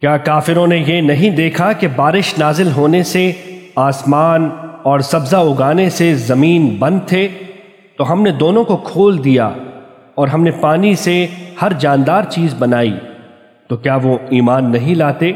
کیا کافروں نے یہ نہیں دیکھا کہ بارش نازل ہونے سے آسمان اور سبزہ اگانے سے زمین بند تھے؟ تو ہم نے دونوں کو کھول دیا اور ہم نے پانی سے ہر جاندار چیز بنائی۔ تو کیا وہ ایمان نہیں لاتے؟